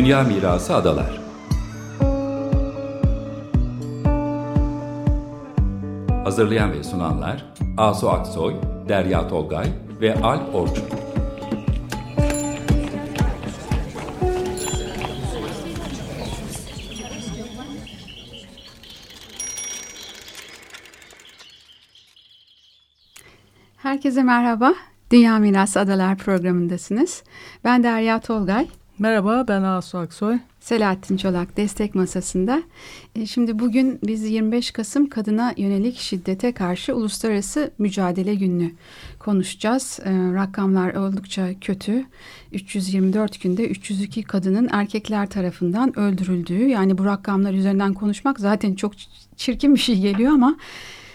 Dünya Mirası Adalar Hazırlayan ve sunanlar Asu Aksoy, Derya Tolgay ve Al Orçun. Herkese merhaba. Dünya Mirası Adalar programındasınız. Ben Derya Tolgay. Merhaba ben Asu Aksoy. Selahattin Çolak destek masasında. E, şimdi bugün biz 25 Kasım kadına yönelik şiddete karşı uluslararası mücadele gününü konuşacağız. E, rakamlar oldukça kötü. 324 günde 302 kadının erkekler tarafından öldürüldüğü yani bu rakamlar üzerinden konuşmak zaten çok çirkin bir şey geliyor ama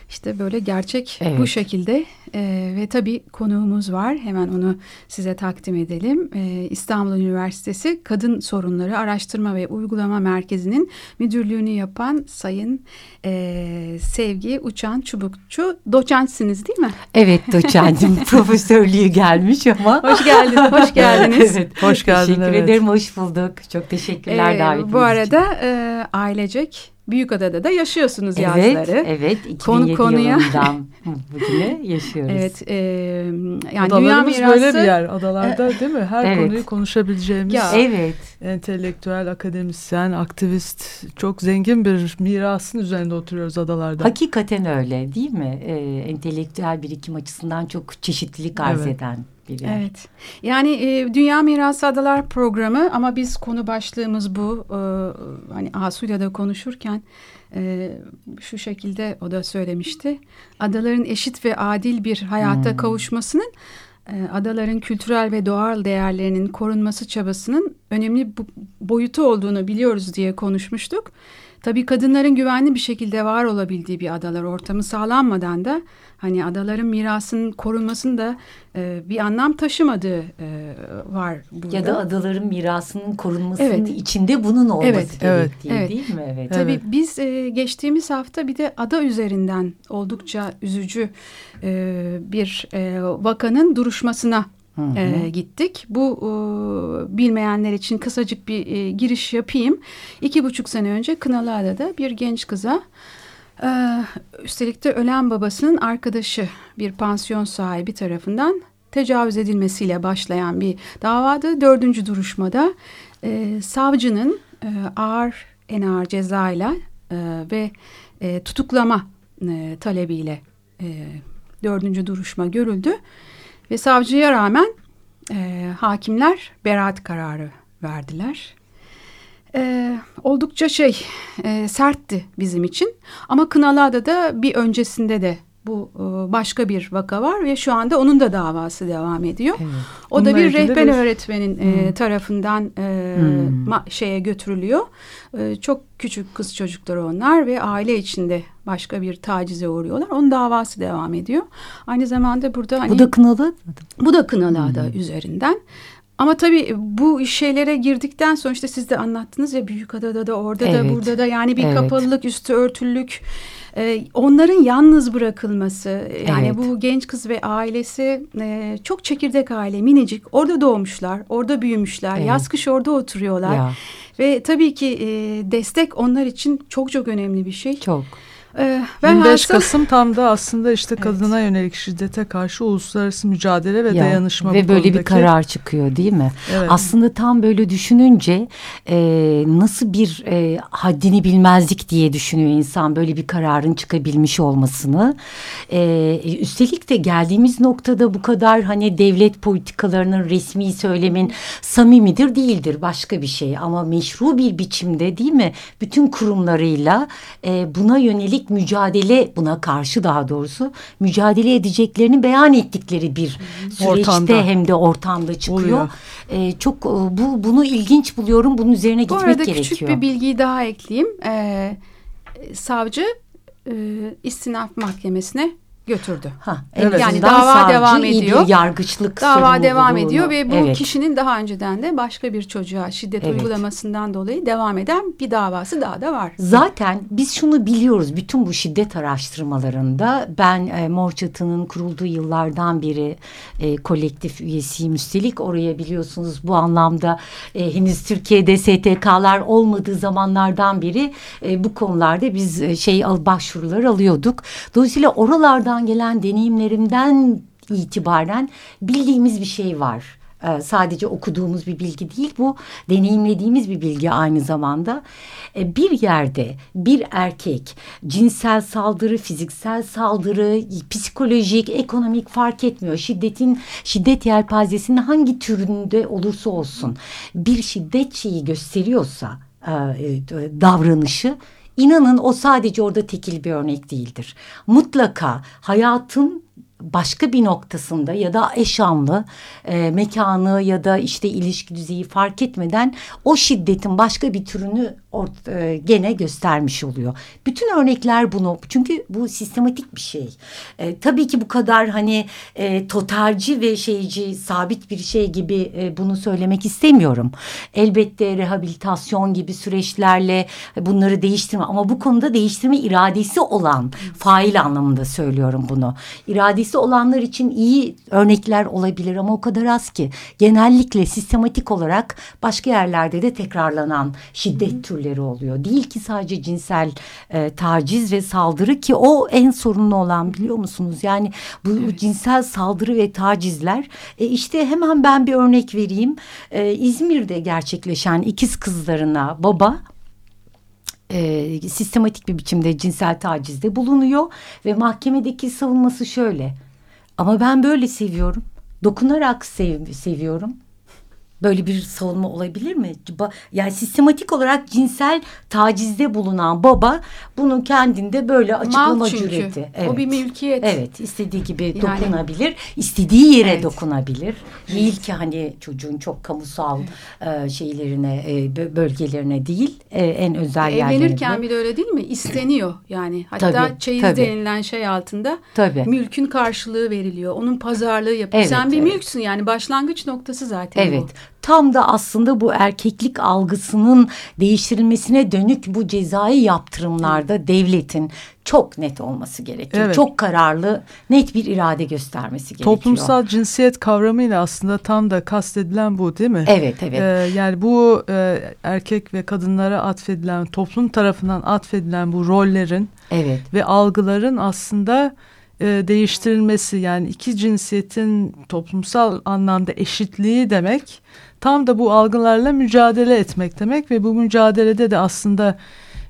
işte böyle gerçek evet. bu şekilde ee, ve tabii konuğumuz var. Hemen onu size takdim edelim. Ee, İstanbul Üniversitesi Kadın Sorunları Araştırma ve Uygulama Merkezi'nin müdürlüğünü yapan Sayın e, Sevgi Uçan Çubukçu. Doçentsiniz değil mi? Evet doçentim. Profesörlüğü gelmiş ama. Hoş geldin, hoş geldiniz. evet, hoş geldin. Teşekkür evet. ederim, hoş bulduk. Çok teşekkürler ee, davetiniz Bu arada e, ailecek Büyükada'da da yaşıyorsunuz evet, yazları. Evet, 2007 Konu, konuya... yılından bugüne yaşıyoruz. Evet, e, yani Adalarımız dünya mirası... böyle bir yer. Adalarda değil mi? Her evet. konuyu konuşabileceğimiz. Ya, evet. Entelektüel, akademisyen, aktivist, çok zengin bir mirasın üzerinde oturuyoruz adalarda. Hakikaten öyle değil mi? Ee, entelektüel birikim açısından çok çeşitlilik arz evet. eden bir yer. Evet. Yani e, Dünya Mirası Adalar programı ama biz konu başlığımız bu. E, hani Asu'yla da konuşurken e, şu şekilde o da söylemişti. Adaların eşit ve adil bir hayata hmm. kavuşmasının e, adaların kültürel ve doğal değerlerinin korunması çabasının önemli boyutu olduğunu biliyoruz diye konuşmuştuk. Tabii kadınların güvenli bir şekilde var olabildiği bir adalar ortamı sağlanmadan da hani adaların mirasının korunmasının da e, bir anlam taşımadığı e, var burada. Ya da adaların mirasının korunmasının evet. içinde bunun olması evet. gerektiği evet. değil mi? Evet. Tabii evet. biz e, geçtiğimiz hafta bir de ada üzerinden oldukça üzücü e, bir e, vakanın duruşmasına Hı hı. E, gittik. Bu e, bilmeyenler için kısacık bir e, giriş yapayım. İki buçuk sene önce Kınalıada'da bir genç kıza e, üstelik de ölen babasının arkadaşı bir pansiyon sahibi tarafından tecavüz edilmesiyle başlayan bir davadı. Dördüncü duruşmada e, savcının e, ağır en ağır cezayla e, ve e, tutuklama e, talebiyle e, dördüncü duruşma görüldü. Ve savcıya rağmen e, hakimler beraat kararı verdiler. E, oldukça şey e, sertti bizim için. Ama Kınalıada da bir öncesinde de bu e, başka bir vaka var ve şu anda onun da davası devam ediyor. Evet. O Bununla da bir rehber bir... öğretmenin e, hmm. tarafından e, hmm. şeye götürülüyor. E, çok küçük kız çocukları onlar ve aile içinde başka bir tacize uğruyorlar. Onun davası devam ediyor. Aynı zamanda burada hani, bu da kınalı bu da kınalı hmm. üzerinden. Ama tabii bu şeylere girdikten sonra işte siz de anlattınız ya Büyükada'da da orada evet. da burada da yani bir evet. kapalılık üstü örtülük e, onların yalnız bırakılması yani evet. bu genç kız ve ailesi e, çok çekirdek aile minicik orada doğmuşlar orada büyümüşler evet. yaz kış orada oturuyorlar ya. ve tabii ki e, destek onlar için çok çok önemli bir şey. Çok. Ee, 25 hasıl... Kasım tam da aslında işte kadına evet. yönelik şiddete karşı uluslararası mücadele ve ya, dayanışma ve böyle konudaki... bir karar çıkıyor değil mi? Evet. Aslında tam böyle düşününce e, nasıl bir e, haddini bilmezlik diye düşünüyor insan böyle bir kararın çıkabilmiş olmasını. E, üstelik de geldiğimiz noktada bu kadar hani devlet politikalarının resmi söylemin samimidir değildir başka bir şey ama meşru bir biçimde değil mi? Bütün kurumlarıyla e, buna yönelik edecek mücadele buna karşı daha doğrusu mücadele edeceklerini beyan ettikleri bir süreçte ortamda. hem de ortamda çıkıyor. Ee, çok e, bu bunu ilginç buluyorum. Bunun üzerine gitmek gerekiyor. Bu arada küçük bir bilgiyi daha ekleyeyim. Ee, savcı e, istinaf mahkemesine götürdü. Ha, evet. Yani dava devam ediyor. Bir yargıçlık dava devam ediyor ve bu evet. kişinin daha önceden de başka bir çocuğa şiddet evet. uygulamasından dolayı devam eden bir davası daha da var. Zaten biz şunu biliyoruz bütün bu şiddet araştırmalarında ben e, Mor Çatı'nın kurulduğu yıllardan beri e, kolektif üyesiyim üstelik oraya biliyorsunuz bu anlamda e, henüz Türkiye'de STK'lar olmadığı zamanlardan beri e, bu konularda biz e, şey al başvurular alıyorduk. Dolayısıyla oralardan gelen deneyimlerimden itibaren bildiğimiz bir şey var. Ee, sadece okuduğumuz bir bilgi değil bu deneyimlediğimiz bir bilgi aynı zamanda. Ee, bir yerde bir erkek cinsel saldırı, fiziksel saldırı, psikolojik, ekonomik fark etmiyor. Şiddetin şiddet yelpazesinin hangi türünde olursa olsun bir şiddet şeyi gösteriyorsa e, e, davranışı İnanın o sadece orada tekil bir örnek değildir. Mutlaka hayatın başka bir noktasında ya da eşanlı e, mekanı ya da işte ilişki düzeyi fark etmeden o şiddetin başka bir türünü ort, e, gene göstermiş oluyor. Bütün örnekler bunu çünkü bu sistematik bir şey. E, tabii ki bu kadar hani e, totalci ve şeyci sabit bir şey gibi e, bunu söylemek istemiyorum. Elbette rehabilitasyon gibi süreçlerle bunları değiştirme ama bu konuda değiştirme iradesi olan fail anlamında söylüyorum bunu. İradesi olanlar için iyi örnekler olabilir ama o kadar az ki genellikle sistematik olarak başka yerlerde de tekrarlanan şiddet türleri türleri oluyor. Değil ki sadece cinsel e, taciz ve saldırı ki o en sorunlu olan biliyor musunuz? Yani bu evet. cinsel saldırı ve tacizler e, işte hemen ben bir örnek vereyim. E, İzmir'de gerçekleşen ikiz kızlarına baba e, sistematik bir biçimde cinsel tacizde bulunuyor ve mahkemedeki savunması şöyle. Ama ben böyle seviyorum. Dokunarak sev, seviyorum. Böyle bir savunma olabilir mi? Yani sistematik olarak cinsel tacizde bulunan baba bunun kendinde böyle açıklama Mal çünkü. cüreti. Evet. O bir mülkiyet. Evet istediği gibi yani, dokunabilir. istediği yere evet. dokunabilir. Değil ki hani çocuğun çok kamusal evet. e, şeylerine e, bölgelerine değil e, en özel e, yerlerine. Evlenirken bir de öyle değil mi? İsteniyor yani. Hatta tabii, çeyiz tabii. denilen şey altında tabii. mülkün karşılığı veriliyor. Onun pazarlığı yapıyor. Evet, Sen bir evet. mülksün yani başlangıç noktası zaten evet. bu. Tam da aslında bu erkeklik algısının değiştirilmesine dönük bu cezai yaptırımlarda devletin çok net olması gerekiyor. Evet. Çok kararlı, net bir irade göstermesi gerekiyor. Toplumsal cinsiyet kavramıyla aslında tam da kastedilen bu değil mi? Evet, evet. Ee, yani bu e, erkek ve kadınlara atfedilen, toplum tarafından atfedilen bu rollerin evet. ve algıların aslında e, değiştirilmesi yani iki cinsiyetin toplumsal anlamda eşitliği demek tam da bu algılarla mücadele etmek demek ve bu mücadelede de aslında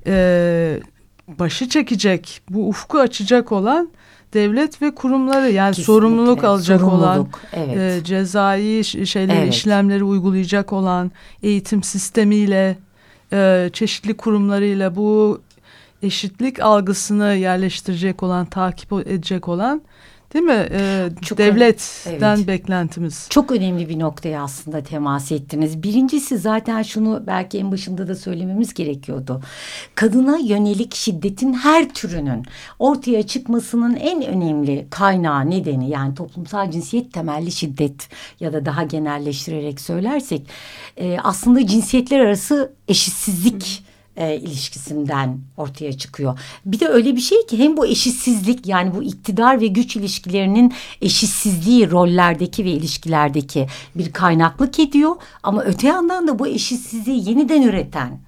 e, başı çekecek bu ufku açacak olan devlet ve kurumları yani Kesinlikle. sorumluluk alacak sorumluluk, olan evet. e, cezai şeyleri evet. işlemleri uygulayacak olan eğitim sistemiyle e, çeşitli kurumlarıyla bu eşitlik algısını yerleştirecek olan, takip edecek olan değil mi? Ee, Çok devletten evet. beklentimiz. Çok önemli bir noktaya aslında temas ettiniz. Birincisi zaten şunu belki en başında da söylememiz gerekiyordu. Kadına yönelik şiddetin her türünün ortaya çıkmasının en önemli kaynağı nedeni yani toplumsal cinsiyet temelli şiddet ya da daha genelleştirerek söylersek e, aslında cinsiyetler arası eşitsizlik e, ilişkisinden ortaya çıkıyor. Bir de öyle bir şey ki hem bu eşitsizlik yani bu iktidar ve güç ilişkilerinin eşitsizliği rollerdeki ve ilişkilerdeki bir kaynaklık ediyor. Ama öte yandan da bu eşitsizliği yeniden üreten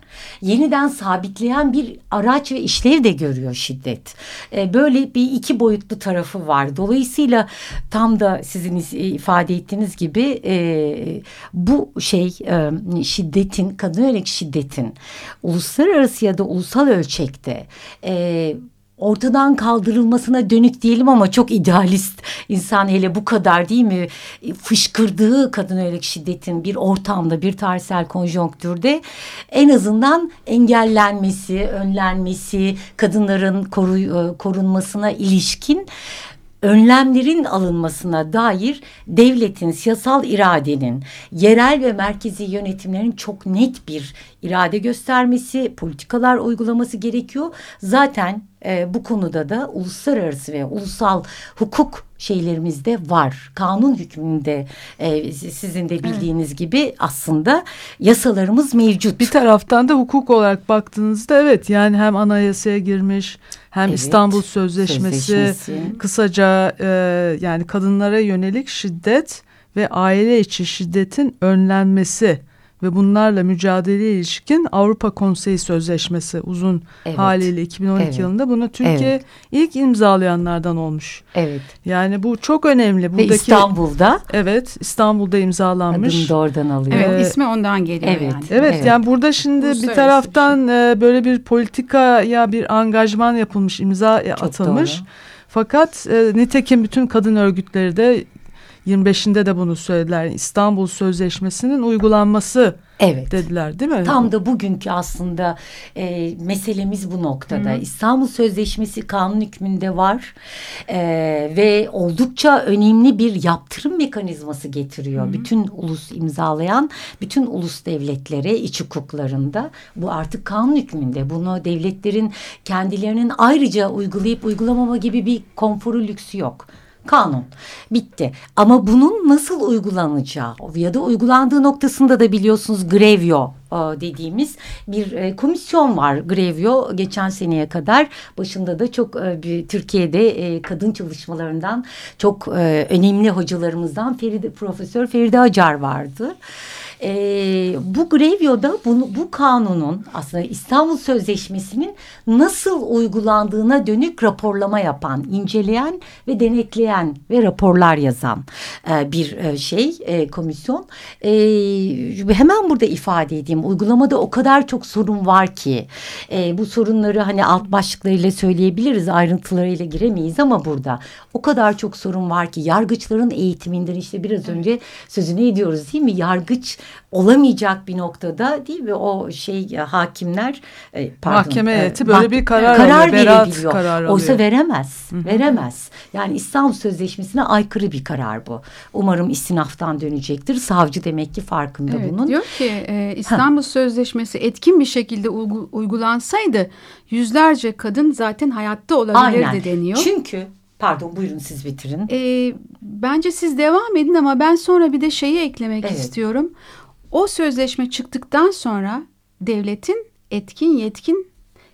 yeniden sabitleyen bir araç ve işlev de görüyor şiddet. E, böyle bir iki boyutlu tarafı var. Dolayısıyla tam da sizin ifade ettiğiniz gibi e, bu şey e, şiddetin, kadın yönelik şiddetin uluslararası ya da ulusal ölçekte e, ortadan kaldırılmasına dönük diyelim ama çok idealist insan hele bu kadar değil mi? Fışkırdığı kadın yönelik şiddetin bir ortamda bir tarihsel konjonktürde en azından engellenmesi, önlenmesi, kadınların koru, e, korunmasına ilişkin önlemlerin alınmasına dair devletin, siyasal iradenin, yerel ve merkezi yönetimlerin çok net bir irade göstermesi, politikalar uygulaması gerekiyor. Zaten e, bu konuda da uluslararası ve ulusal hukuk şeylerimizde var. Kanun hükmünde e, sizin de bildiğiniz evet. gibi aslında yasalarımız mevcut. Bir taraftan da hukuk olarak baktığınızda evet yani hem anayasaya girmiş hem evet, İstanbul Sözleşmesi, Sözleşmesi. kısaca e, yani kadınlara yönelik şiddet ve aile içi şiddetin önlenmesi ve bunlarla mücadele ilişkin Avrupa Konseyi Sözleşmesi uzun evet. haliyle 2012 evet. yılında bunu Türkiye evet. ilk imzalayanlardan olmuş. Evet. Yani bu çok önemli. Buradaki, ve İstanbul'da. Evet İstanbul'da imzalanmış. Adını da oradan alıyor. Evet ee, ismi ondan geliyor evet. yani. Evet, evet yani burada şimdi bir taraftan bir şey. E, böyle bir politika ya bir angajman yapılmış imza çok atılmış. Doğru. Fakat e, nitekim bütün kadın örgütleri de 25'inde de bunu söylediler. İstanbul Sözleşmesi'nin uygulanması evet. dediler değil mi? Tam da bugünkü aslında e, meselemiz bu noktada. Hı. İstanbul Sözleşmesi kanun hükmünde var e, ve oldukça önemli bir yaptırım mekanizması getiriyor. Hı. Bütün ulus imzalayan bütün ulus devletlere iç hukuklarında bu artık kanun hükmünde. Bunu devletlerin kendilerinin ayrıca uygulayıp uygulamama gibi bir konforu lüksü yok kanun bitti. Ama bunun nasıl uygulanacağı ya da uygulandığı noktasında da biliyorsunuz Grevio e, dediğimiz bir e, komisyon var Grevio geçen seneye kadar başında da çok e, Türkiye'de kadın çalışmalarından çok önemli hocalarımızdan Feride Profesör Feride Acar vardı. E, bu Grevio'da bunu, bu kanunun aslında İstanbul Sözleşmesi'nin nasıl uygulandığına dönük raporlama yapan, inceleyen ve denetleyen ve raporlar yazan e, bir e, şey e, komisyon. E, hemen burada ifade edeyim uygulamada o kadar çok sorun var ki e, bu sorunları hani alt başlıklarıyla söyleyebiliriz ayrıntılarıyla giremeyiz ama burada o kadar çok sorun var ki yargıçların eğitiminden işte biraz önce sözünü ediyoruz değil mi? Yargıç olamayacak bir noktada değil mi? O şey e, hakimler e, pardon, Mahkeme e, heyeti böyle bir karar, karar alıyor. verebiliyor. Karar Oysa veremez. Hı -hı. Veremez. Yani İstanbul Sözleşmesi'ne aykırı bir karar bu. Umarım istinaftan dönecektir. Savcı demek ki farkında evet, bunun. Diyor ki e, İstanbul ha. Sözleşmesi etkin bir şekilde uygulansaydı yüzlerce kadın zaten hayatta olabilirdi Aynen. deniyor. Çünkü Pardon buyurun siz bitirin. Ee, bence siz devam edin ama ben sonra bir de şeyi eklemek evet. istiyorum. O sözleşme çıktıktan sonra devletin etkin yetkin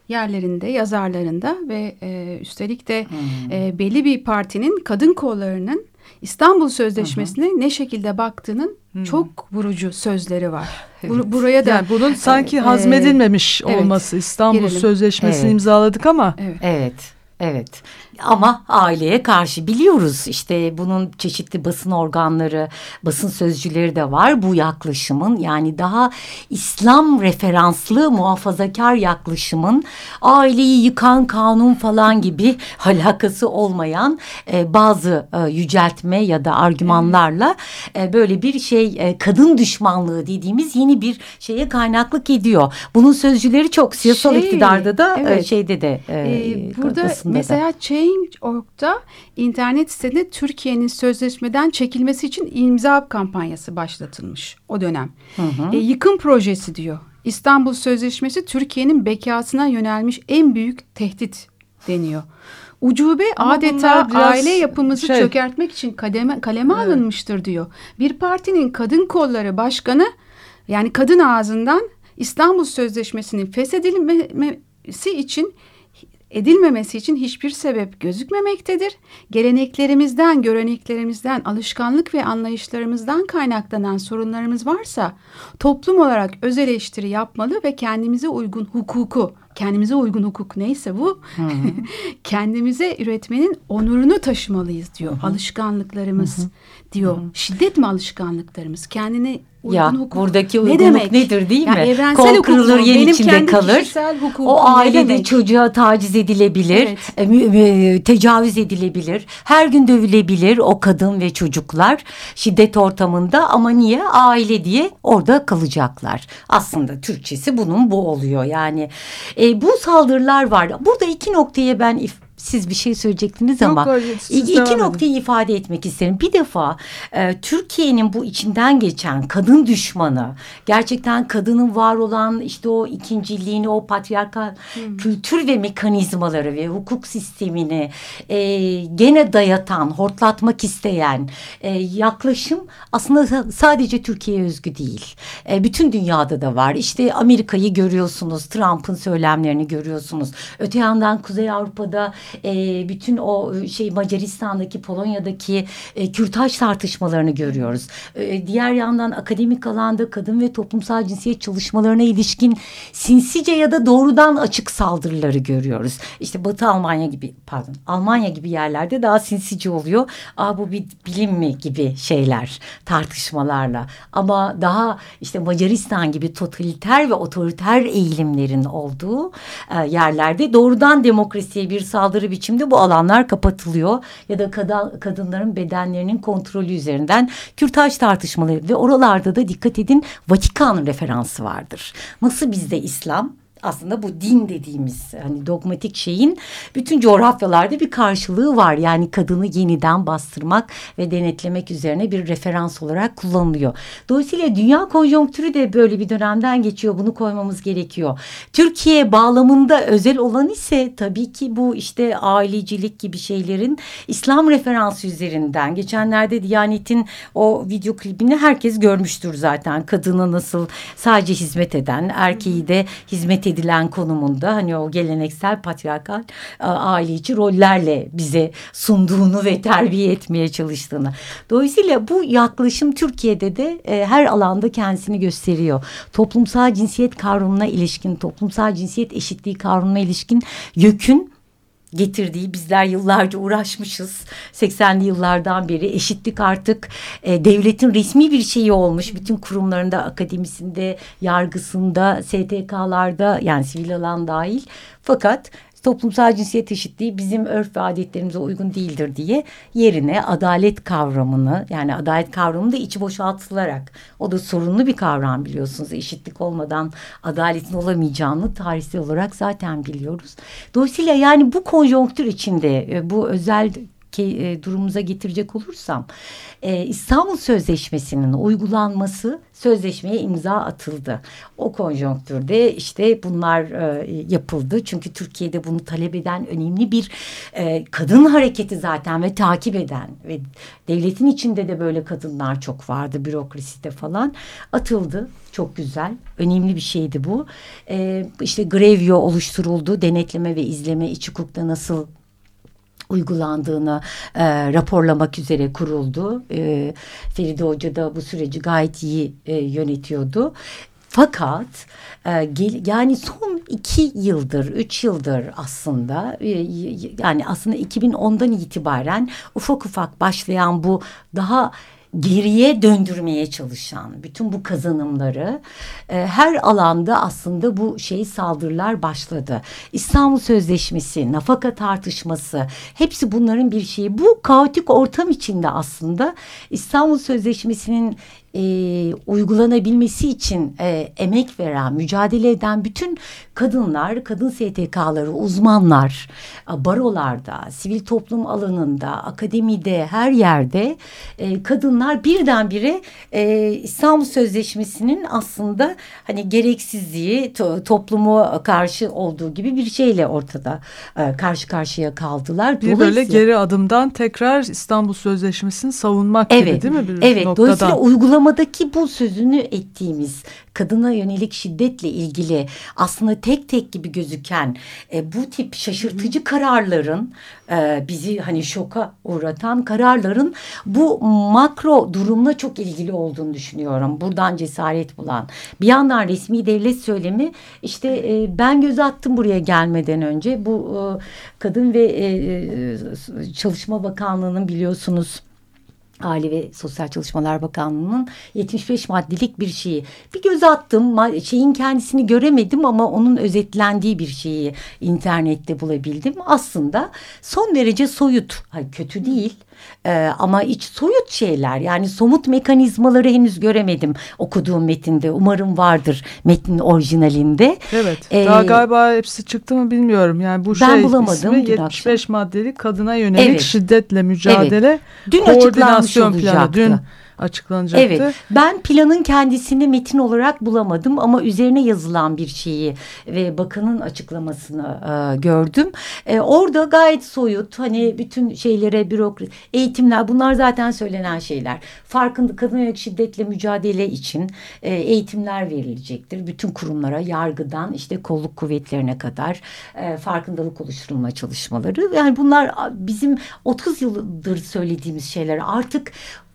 yerlerinde, yazarlarında ve e, üstelik de hmm. e, belli bir partinin kadın kollarının İstanbul Sözleşmesi'ne ne şekilde baktığının hmm. çok vurucu sözleri var. Evet. buraya da yani bunun sanki e, hazmedilmemiş evet, olması İstanbul girelim. Sözleşmesi'ni evet. imzaladık ama evet. evet. Evet ama aileye karşı biliyoruz işte bunun çeşitli basın organları, basın sözcüleri de var bu yaklaşımın yani daha İslam referanslı muhafazakar yaklaşımın aileyi yıkan kanun falan gibi alakası olmayan e, bazı e, yüceltme ya da argümanlarla e, böyle bir şey e, kadın düşmanlığı dediğimiz yeni bir şeye kaynaklık ediyor. Bunun sözcüleri çok siyasal şey, iktidarda da e, evet. şeyde de e, e, burada mesela da. Change.org'da internet sitesinde Türkiye'nin sözleşmeden çekilmesi için imza kampanyası başlatılmış o dönem. Hı hı. E, yıkım projesi diyor. İstanbul Sözleşmesi Türkiye'nin bekasına yönelmiş en büyük tehdit deniyor. Ucube Ama adeta aile yapımızı şey, çökertmek için kademe, kaleme evet. alınmıştır diyor. Bir partinin kadın kolları başkanı yani kadın ağzından İstanbul Sözleşmesi'nin feshedilmesi için edilmemesi için hiçbir sebep gözükmemektedir. Geleneklerimizden, göreneklerimizden, alışkanlık ve anlayışlarımızdan kaynaklanan sorunlarımız varsa toplum olarak öz eleştiri yapmalı ve kendimize uygun hukuku, kendimize uygun hukuk neyse bu, kendimize üretmenin onurunu taşımalıyız diyor. Hı hı. Alışkanlıklarımız hı hı. diyor. Hı hı. Şiddet mi alışkanlıklarımız? Kendine Uygun ya hukuk. buradaki uygunluk ne demek? nedir değil yani mi? Evrensel Kol kırılır yen Benim içinde kalır. O ailede çocuğa taciz edilebilir, evet. e, tecavüz edilebilir, her gün dövülebilir o kadın ve çocuklar şiddet ortamında ama niye? Aile diye orada kalacaklar. Aslında Türkçesi bunun bu oluyor yani. E, bu saldırılar var. Burada iki noktaya ben if Siz bir şey söyleyecektiniz Yok, ama iki noktayı ifade etmek isterim. Bir defa e, Türkiye'nin bu içinden geçen kadın düşmanı, gerçekten kadının var olan işte o ikinciliğini, o patriarkal hmm. kültür ve mekanizmaları ve hukuk sistemini e, gene dayatan, hortlatmak isteyen e, yaklaşım aslında sadece Türkiye'ye özgü değil. E, bütün dünyada da var. İşte Amerika'yı görüyorsunuz, Trump'ın söylemlerini görüyorsunuz. Öte yandan Kuzey Avrupa'da e, bütün o şey Macaristan'daki, Polonya'daki e, kürtaj tartışmalarını görüyoruz. E, diğer yandan akademik alanda kadın ve toplumsal cinsiyet çalışmalarına ilişkin sinsice ya da doğrudan açık saldırıları görüyoruz. İşte Batı Almanya gibi, pardon, Almanya gibi yerlerde daha sinsice oluyor. Aa bu bir bilim mi gibi şeyler, tartışmalarla. Ama daha işte Macaristan gibi totaliter ve otoriter eğilimlerin olduğu e, yerlerde doğrudan demokrasiye bir saldırı biçimde bu alanlar kapatılıyor. Ya da kadın, kadınların bedenlerinin kontrolü üzerinden kürtaj tartışmaları ve oralarda da dikkat edin Vatikan referansı vardır. Nasıl bizde İslam aslında bu din dediğimiz hani dogmatik şeyin bütün coğrafyalarda bir karşılığı var. Yani kadını yeniden bastırmak ve denetlemek üzerine bir referans olarak kullanılıyor. Dolayısıyla dünya konjonktürü de böyle bir dönemden geçiyor. Bunu koymamız gerekiyor. Türkiye bağlamında özel olan ise tabii ki bu işte ailecilik gibi şeylerin İslam referansı üzerinden. Geçenlerde Diyanet'in o video klibini herkes görmüştür zaten. Kadını nasıl sadece hizmet eden, erkeği de hizmet edilen konumunda hani o geleneksel patriarkal aile içi rollerle bize sunduğunu ve terbiye etmeye çalıştığını. Dolayısıyla bu yaklaşım Türkiye'de de e, her alanda kendisini gösteriyor. Toplumsal cinsiyet kavramına ilişkin, toplumsal cinsiyet eşitliği kavramına ilişkin YÖK'ün getirdiği bizler yıllarca uğraşmışız. 80'li yıllardan beri eşitlik artık e, devletin resmi bir şeyi olmuş. Bütün kurumlarında, akademisinde, yargısında, STK'larda yani sivil alan dahil. Fakat toplumsal cinsiyet eşitliği bizim örf ve adetlerimize uygun değildir diye yerine adalet kavramını yani adalet kavramı da içi boşaltılarak o da sorunlu bir kavram biliyorsunuz. Eşitlik olmadan adaletin olamayacağını tarihsel olarak zaten biliyoruz. Dolayısıyla yani bu konjonktür içinde e, bu özel e, durumumuza getirecek olursam e, İstanbul Sözleşmesi'nin uygulanması sözleşmeye imza atıldı. O konjonktürde işte bunlar e, yapıldı. Çünkü Türkiye'de bunu talep eden önemli bir e, kadın hareketi zaten ve takip eden ve devletin içinde de böyle kadınlar çok vardı bürokraside falan atıldı. Çok güzel. Önemli bir şeydi bu. E, işte Grevio oluşturuldu. Denetleme ve izleme iç hukukta nasıl uygulandığını e, raporlamak üzere kuruldu. E, Feride Hoca da bu süreci gayet iyi e, yönetiyordu. Fakat e, yani son iki yıldır, üç yıldır aslında e, yani aslında 2010'dan itibaren ufak ufak başlayan bu daha geriye döndürmeye çalışan bütün bu kazanımları e, her alanda aslında bu şey saldırılar başladı. İstanbul Sözleşmesi, nafaka tartışması hepsi bunların bir şeyi. Bu kaotik ortam içinde aslında İstanbul Sözleşmesi'nin e, uygulanabilmesi için e, emek veren, mücadele eden bütün kadınlar, kadın STK'ları, uzmanlar, barolarda, sivil toplum alanında, akademide, her yerde e, kadınlar birdenbire e, İstanbul Sözleşmesi'nin aslında hani gereksizliği to, toplumu karşı olduğu gibi bir şeyle ortada e, karşı karşıya kaldılar. Bir böyle geri adımdan tekrar İstanbul Sözleşmesi'ni savunmak evet, gibi değil mi? Bir evet. Noktadan. Dolayısıyla uygulamadaki bu sözünü ettiğimiz kadına yönelik şiddetle ilgili aslında tek tek gibi gözüken e, bu tip şaşırtıcı kararların e, bizi hani şoka uğratan kararların bu makro durumla çok ilgili olduğunu düşünüyorum. Buradan cesaret bulan. Bir yandan resmi devlet söylemi işte e, ben göz attım buraya gelmeden önce bu e, kadın ve e, e Çalışma Bakanlığı'nın biliyorsunuz Aile ve Sosyal Çalışmalar Bakanlığı'nın 75 maddelik bir şeyi. Bir göz attım. Şeyin kendisini göremedim ama onun özetlendiği bir şeyi internette bulabildim. Aslında son derece soyut. Hayır, kötü değil Ee, ama iç soyut şeyler yani somut mekanizmaları henüz göremedim okuduğum metinde. Umarım vardır metnin orijinalinde. Evet. Ee, daha galiba hepsi çıktı mı bilmiyorum. Yani bu ben şey bulamadım ismi 75 akşam. maddelik kadına yönelik evet. şiddetle mücadele evet. Dün koordinasyon planı. Dün açıklanacaktı. Evet ben planın kendisini metin olarak bulamadım ama üzerine yazılan bir şeyi ve bakanın açıklamasını e, gördüm. E, orada gayet soyut hani bütün şeylere bürokrasi eğitimler bunlar zaten söylenen şeyler. Farkında kadın yönelik şiddetle mücadele için e, eğitimler verilecektir. Bütün kurumlara yargıdan işte kolluk kuvvetlerine kadar e, farkındalık oluşturulma çalışmaları. Yani bunlar bizim 30 yıldır söylediğimiz şeyler artık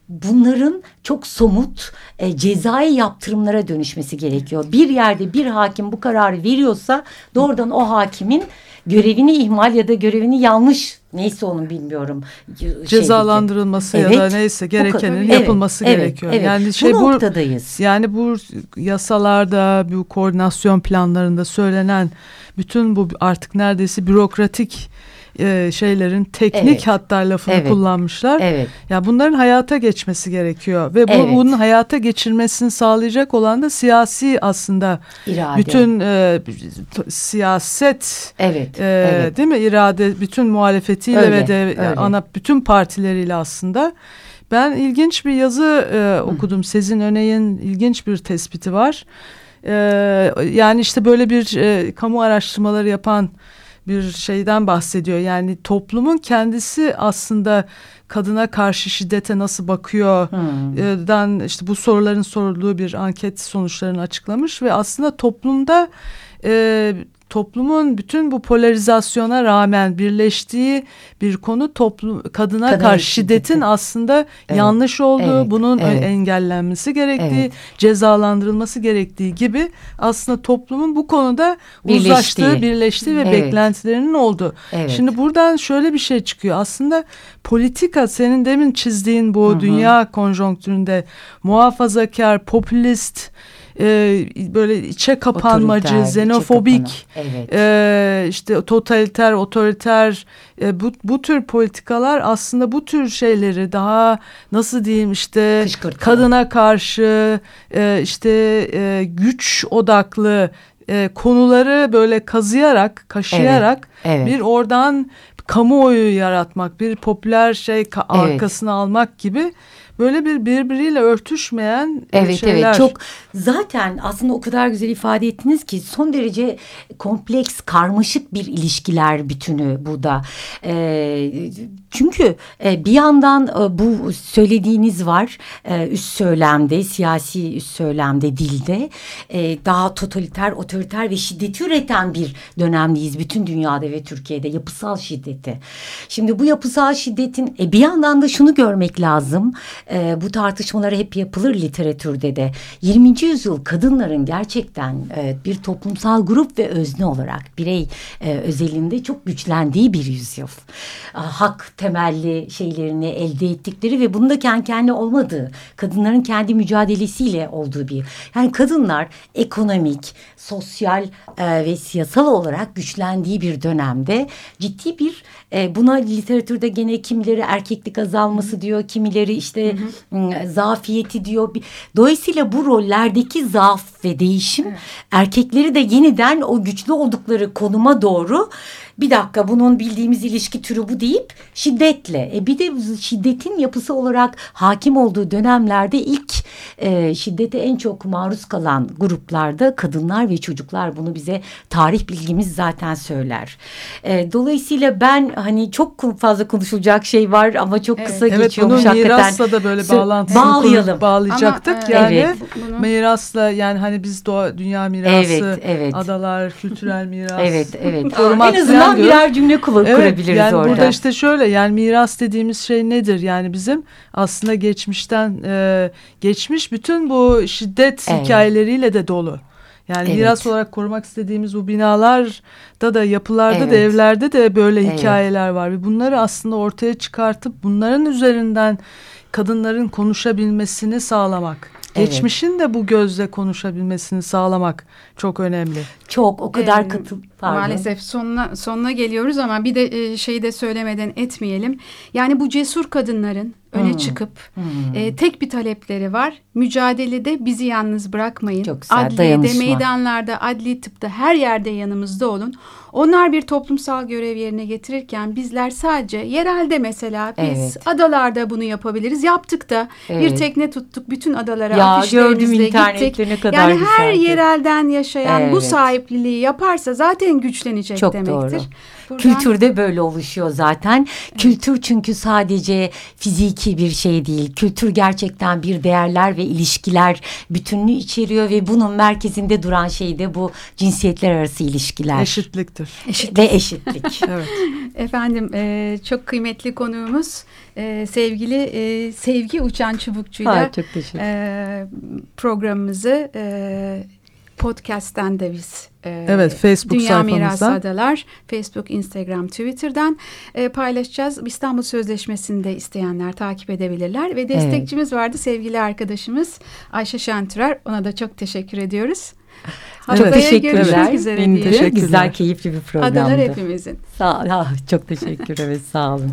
bunların çok somut e, cezai yaptırımlara dönüşmesi gerekiyor. Bir yerde bir hakim bu kararı veriyorsa doğrudan o hakimin görevini ihmal ya da görevini yanlış neyse onun bilmiyorum. Cezalandırılması evet, ya da neyse gerekenin evet, yapılması evet, gerekiyor. Evet, yani şey bu, noktadayız. Yani bu yasalarda, bu koordinasyon planlarında söylenen bütün bu artık neredeyse bürokratik e, şeylerin teknik evet. hatta lafını evet. kullanmışlar. Evet. Ya bunların hayata geçmesi gerekiyor ve bu evet. bunun hayata geçirmesini sağlayacak olan da siyasi aslında irade. bütün e, siyaset evet. E, evet. değil mi irade bütün muhalefetiyle öyle, ve de öyle. ana bütün partileriyle aslında ben ilginç bir yazı e, okudum. Sezin Öney'in ilginç bir tespiti var. E, yani işte böyle bir e, kamu araştırmaları yapan bir şeyden bahsediyor. Yani toplumun kendisi aslında kadına karşı şiddete nasıl bakıyor hmm. dan işte bu soruların sorulduğu bir anket sonuçlarını açıklamış ve aslında toplumda e, toplumun bütün bu polarizasyona rağmen birleştiği bir konu toplum kadına Kadın karşı şiddetin şiddeti. aslında evet. yanlış olduğu, evet. bunun evet. engellenmesi gerektiği, evet. cezalandırılması gerektiği gibi aslında toplumun bu konuda birleştiği. uzlaştığı, birleştiği ve evet. beklentilerinin olduğu. Evet. Şimdi buradan şöyle bir şey çıkıyor. Aslında politika senin demin çizdiğin bu Hı -hı. dünya konjonktüründe muhafazakar, popülist e, böyle içe kapanmacı, otoriter, xenofobik, evet. e, işte totaliter, otoriter e, bu, bu tür politikalar aslında bu tür şeyleri daha nasıl diyeyim işte kadına karşı e, işte e, güç odaklı e, konuları böyle kazıyarak, kaşıyarak evet, evet. bir oradan kamuoyu yaratmak, bir popüler şey evet. arkasına almak gibi böyle bir birbiriyle örtüşmeyen evet, şeyler. Evet çok zaten aslında o kadar güzel ifade ettiniz ki son derece kompleks karmaşık bir ilişkiler bütünü bu da. Çünkü e, bir yandan e, bu söylediğiniz var e, üst söylemde siyasi üst söylemde dilde e, daha totaliter otoriter ve şiddeti üreten bir dönemdeyiz bütün dünyada ve Türkiye'de yapısal şiddeti. Şimdi bu yapısal şiddetin e, bir yandan da şunu görmek lazım e, bu tartışmalar hep yapılır literatürde de. 20. yüzyıl kadınların gerçekten e, bir toplumsal grup ve özne olarak birey e, özelinde çok güçlendiği bir yüzyıl. E, hak temelli şeylerini elde ettikleri ve bunda kendi kendine olmadığı, kadınların kendi mücadelesiyle olduğu bir. Yani kadınlar ekonomik, sosyal e, ve siyasal olarak güçlendiği bir dönemde ciddi bir e, buna literatürde gene kimileri erkeklik azalması diyor, kimileri işte hı hı. zafiyeti diyor. Dolayısıyla bu rollerdeki zaaf ve değişim evet. erkekleri de yeniden o güçlü oldukları konuma doğru bir dakika bunun bildiğimiz ilişki türü bu deyip şiddetle. E bir de şiddetin yapısı olarak hakim olduğu dönemlerde ilk e, şiddete en çok maruz kalan gruplarda kadınlar ve çocuklar bunu bize tarih bilgimiz zaten söyler. E, dolayısıyla ben hani çok fazla konuşulacak şey var ama çok evet. kısa evet, geçiyormuş hakikaten. Evet bunu mirasla da böyle bağlantısını bağlayalım. bağlayacaktık. Ama, yani evet. mirasla yani hani biz doğa, dünya mirası, evet, evet. adalar, kültürel miras. evet, evet. en azından Buradan birer cümle kur evet, kurabiliriz yani orada. Burada işte şöyle yani miras dediğimiz şey nedir? Yani bizim aslında geçmişten e, geçmiş bütün bu şiddet evet. hikayeleriyle de dolu. Yani evet. miras olarak korumak istediğimiz bu binalarda da yapılarda evet. da evlerde de böyle evet. hikayeler var. Ve bunları aslında ortaya çıkartıp bunların üzerinden kadınların konuşabilmesini sağlamak. Evet. Geçmişin de bu gözle konuşabilmesini sağlamak çok önemli. Çok o kadar ee, katıl. Pardon. Maalesef sonuna sonuna geliyoruz ama bir de e, şeyi de söylemeden etmeyelim. Yani bu cesur kadınların öne hmm. çıkıp hmm. E, tek bir talepleri var. Mücadelede bizi yalnız bırakmayın. Çok güzel, Adliyede, dayanışma. meydanlarda, adli tıpta her yerde yanımızda olun. Onlar bir toplumsal görev yerine getirirken bizler sadece yerelde mesela biz evet. adalarda bunu yapabiliriz. Yaptık da evet. bir tekne tuttuk bütün adalara ya, afişlerimizle gittik. Ne kadar yani her yerelden yaşayan evet. bu sahipliliği yaparsa zaten güçlenecek Çok demektir. Doğru. Buradan... Kültürde böyle oluşuyor zaten. Evet. Kültür çünkü sadece fiziki bir şey değil. Kültür gerçekten bir değerler ve ilişkiler bütünlüğü içeriyor ve bunun merkezinde duran şey de bu cinsiyetler arası ilişkiler. Eşitliktir. Eşitlik. Ve eşitlik. evet. Efendim e, çok kıymetli konuğumuz e, sevgili e, Sevgi Uçan Çubukçu'yla ha, çok e, programımızı e, podcast'ten de biz e, evet Facebook Dünya sayfamızdan. Mirası Adalar Facebook, Instagram, Twitter'dan e, paylaşacağız. İstanbul Sözleşmesi'ni de isteyenler takip edebilirler ve destekçimiz evet. vardı sevgili arkadaşımız Ayşe Şentürer. Ona da çok teşekkür ediyoruz. Çok teşekkürler. Üzere Benim teşekkürler. Güzel, keyifli bir programdı. Adalar hepimizin. Sağ, ah, çok teşekkür evet sağ olun.